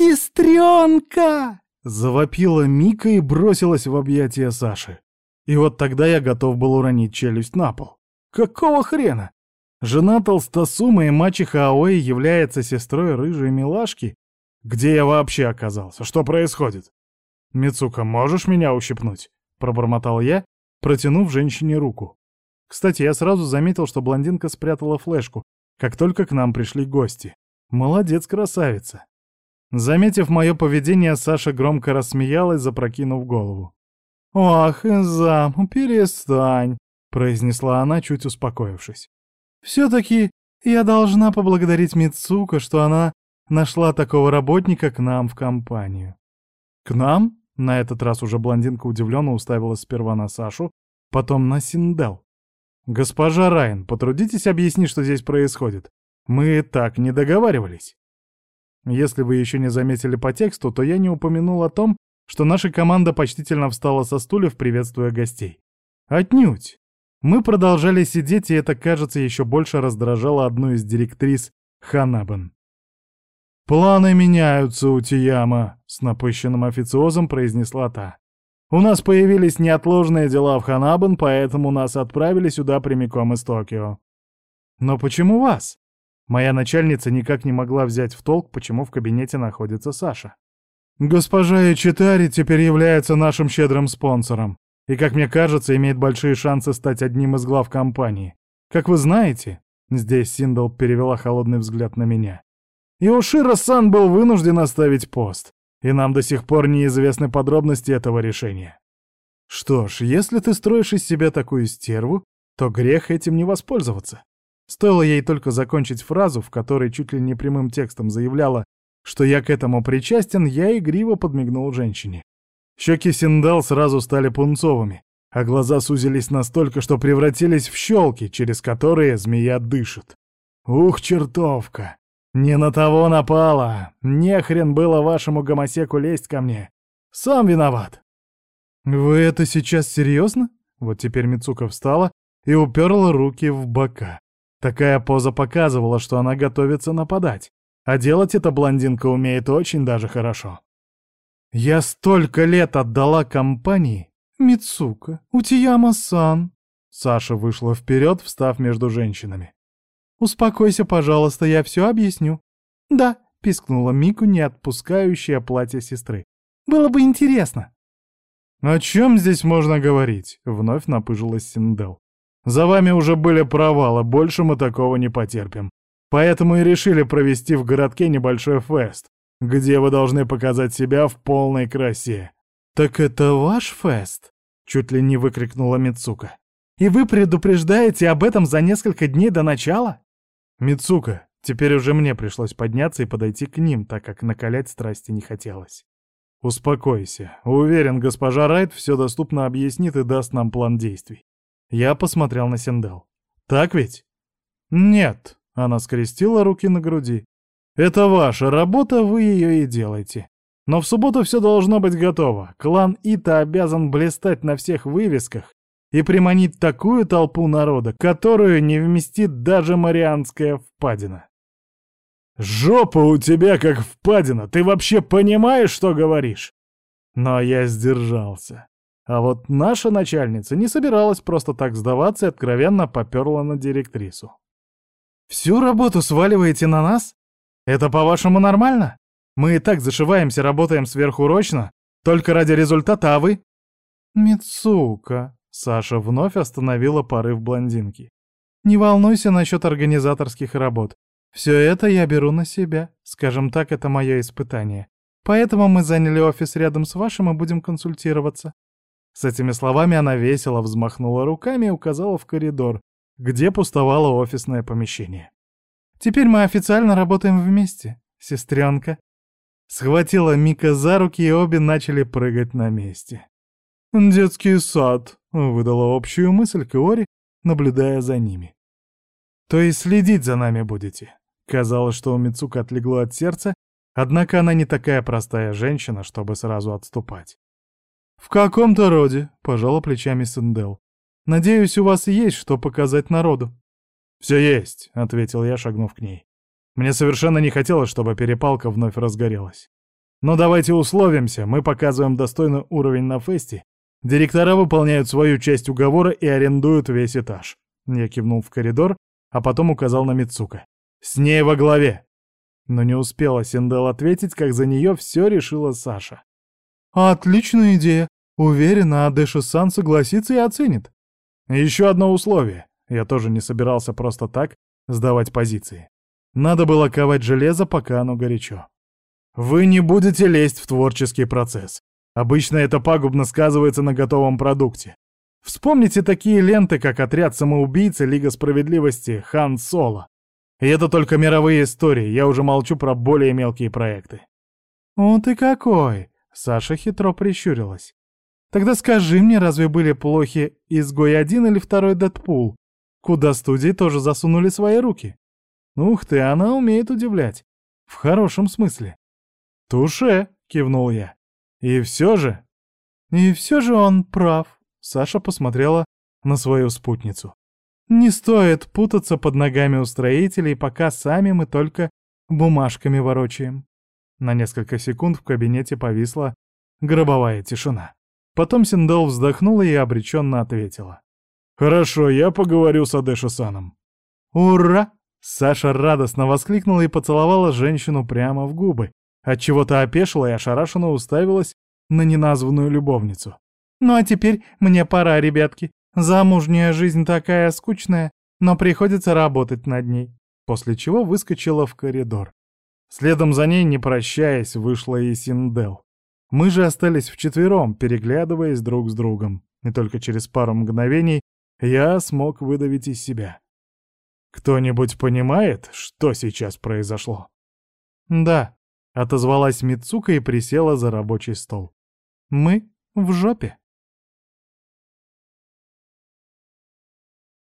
«Сестренка!» — завопила Мика и бросилась в объятия Саши. И вот тогда я готов был уронить челюсть на пол. Какого хрена? Жена Толстосума и мачеха Аои является сестрой рыжей милашки? Где я вообще оказался? Что происходит? «Мицука, можешь меня ущипнуть?» — пробормотал я, протянув женщине руку. Кстати, я сразу заметил, что блондинка спрятала флешку, как только к нам пришли гости. Молодец, красавица. Заметив мое поведение, Саша громко рассмеялась, запрокинув голову. «Ох, зам, перестань», — произнесла она, чуть успокоившись. «Все-таки я должна поблагодарить Мицука, что она нашла такого работника к нам в компанию». «К нам?» — на этот раз уже блондинка удивленно уставилась сперва на Сашу, потом на Синдел. «Госпожа Райан, потрудитесь объяснить, что здесь происходит. Мы так не договаривались». Если вы еще не заметили по тексту, то я не упомянул о том, что наша команда почтительно встала со стульев, приветствуя гостей. Отнюдь. Мы продолжали сидеть, и это, кажется, еще больше раздражало одну из директрис Ханабан. «Планы меняются, Утияма», — с напыщенным официозом произнесла та. «У нас появились неотложные дела в Ханабан, поэтому нас отправили сюда прямиком из Токио». «Но почему вас?» Моя начальница никак не могла взять в толк, почему в кабинете находится Саша. Госпожа Ичитари теперь является нашим щедрым спонсором и, как мне кажется, имеет большие шансы стать одним из глав компании. Как вы знаете, здесь Синдал перевела холодный взгляд на меня, Иошира-сан был вынужден оставить пост, и нам до сих пор неизвестны подробности этого решения. Что ж, если ты строишь из себя такую стерву, то грех этим не воспользоваться. Стоило ей только закончить фразу, в которой чуть ли не прямым текстом заявляла, что я к этому причастен, я игриво подмигнул женщине. Щеки Синдал сразу стали пунцовыми, а глаза сузились настолько, что превратились в щелки, через которые змея дышит. Ух, чертовка! Не на того напала! Не хрен было вашему гомосеку лезть ко мне! Сам виноват! Вы это сейчас серьезно? Вот теперь Мицука встала и уперла руки в бока. Такая поза показывала, что она готовится нападать. А делать эта блондинка умеет очень даже хорошо. Я столько лет отдала компании. Мицука, Утияма-сан. Саша вышла вперед, встав между женщинами. «Успокойся, пожалуйста, я все объясню». «Да», — пискнула Мику, не отпускающая платье сестры. «Было бы интересно». «О чем здесь можно говорить?» — вновь напыжилась Синдел. «За вами уже были провалы, больше мы такого не потерпим. Поэтому и решили провести в городке небольшой фест, где вы должны показать себя в полной красе. «Так это ваш фест?» — чуть ли не выкрикнула Мицука. «И вы предупреждаете об этом за несколько дней до начала?» «Мицука, теперь уже мне пришлось подняться и подойти к ним, так как накалять страсти не хотелось. Успокойся. Уверен, госпожа Райт все доступно объяснит и даст нам план действий». Я посмотрел на Синдел. «Так ведь?» «Нет», она скрестила руки на груди. «Это ваша работа, вы ее и делайте. Но в субботу все должно быть готово. Клан Ита обязан блистать на всех вывесках и приманить такую толпу народа, которую не вместит даже Марианская впадина». «Жопа у тебя как впадина! Ты вообще понимаешь, что говоришь?» Но я сдержался. А вот наша начальница не собиралась просто так сдаваться и откровенно поперла на директрису. Всю работу сваливаете на нас? Это, по-вашему, нормально? Мы и так зашиваемся, работаем сверхурочно, только ради результата, а вы...» «Мицука», — Саша вновь остановила порыв блондинки. «Не волнуйся насчет организаторских работ. Все это я беру на себя. Скажем так, это мое испытание. Поэтому мы заняли офис рядом с вашим и будем консультироваться». С этими словами она весело взмахнула руками и указала в коридор, где пустовало офисное помещение. «Теперь мы официально работаем вместе, сестренка». Схватила Мика за руки, и обе начали прыгать на месте. «Детский сад», — выдала общую мысль Киори, наблюдая за ними. «То есть следить за нами будете?» Казалось, что у Мицука отлегло от сердца, однако она не такая простая женщина, чтобы сразу отступать. «В каком-то роде», — пожала плечами Сендел. Надеюсь, у вас есть что показать народу». «Все есть», — ответил я, шагнув к ней. Мне совершенно не хотелось, чтобы перепалка вновь разгорелась. Но давайте условимся, мы показываем достойный уровень на фесте, директора выполняют свою часть уговора и арендуют весь этаж. Я кивнул в коридор, а потом указал на Мицука. «С ней во главе!» Но не успела Синдел ответить, как за нее все решила Саша. «Отличная идея. Уверена, Адэши-сан согласится и оценит. Еще одно условие. Я тоже не собирался просто так сдавать позиции. Надо было ковать железо, пока оно горячо. Вы не будете лезть в творческий процесс. Обычно это пагубно сказывается на готовом продукте. Вспомните такие ленты, как «Отряд самоубийцы», «Лига справедливости», «Хан Соло». И это только мировые истории, я уже молчу про более мелкие проекты. «О, ты какой!» — Саша хитро прищурилась. «Тогда скажи мне, разве были плохи «Изгой-1» или второй «Дэдпул», куда студии тоже засунули свои руки? Ух ты, она умеет удивлять. В хорошем смысле. «Туше!» — кивнул я. «И все же...» «И все же он прав», Саша посмотрела на свою спутницу. «Не стоит путаться под ногами у строителей, пока сами мы только бумажками ворочаем». На несколько секунд в кабинете повисла гробовая тишина. Потом Синдел вздохнула и обреченно ответила. «Хорошо, я поговорю с Адеши-саном». «Ура!» Саша радостно воскликнула и поцеловала женщину прямо в губы, отчего-то опешила и ошарашенно уставилась на неназванную любовницу. Ну а теперь мне пора, ребятки. Замужняя жизнь такая скучная, но приходится работать над ней. После чего выскочила в коридор. Следом за ней, не прощаясь, вышла и Синдел. Мы же остались вчетвером, переглядываясь друг с другом. И только через пару мгновений я смог выдавить из себя. «Кто-нибудь понимает, что сейчас произошло?» «Да», — отозвалась Мицука и присела за рабочий стол. «Мы в жопе».